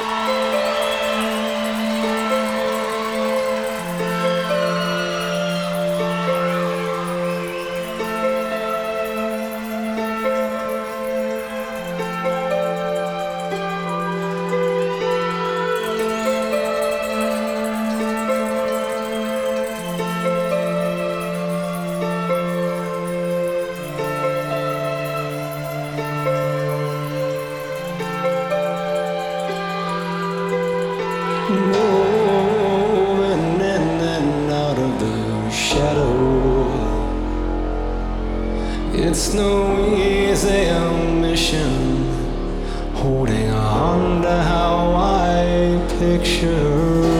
Música moving in and out of the shadow. It's no easy mission holding on to how I picture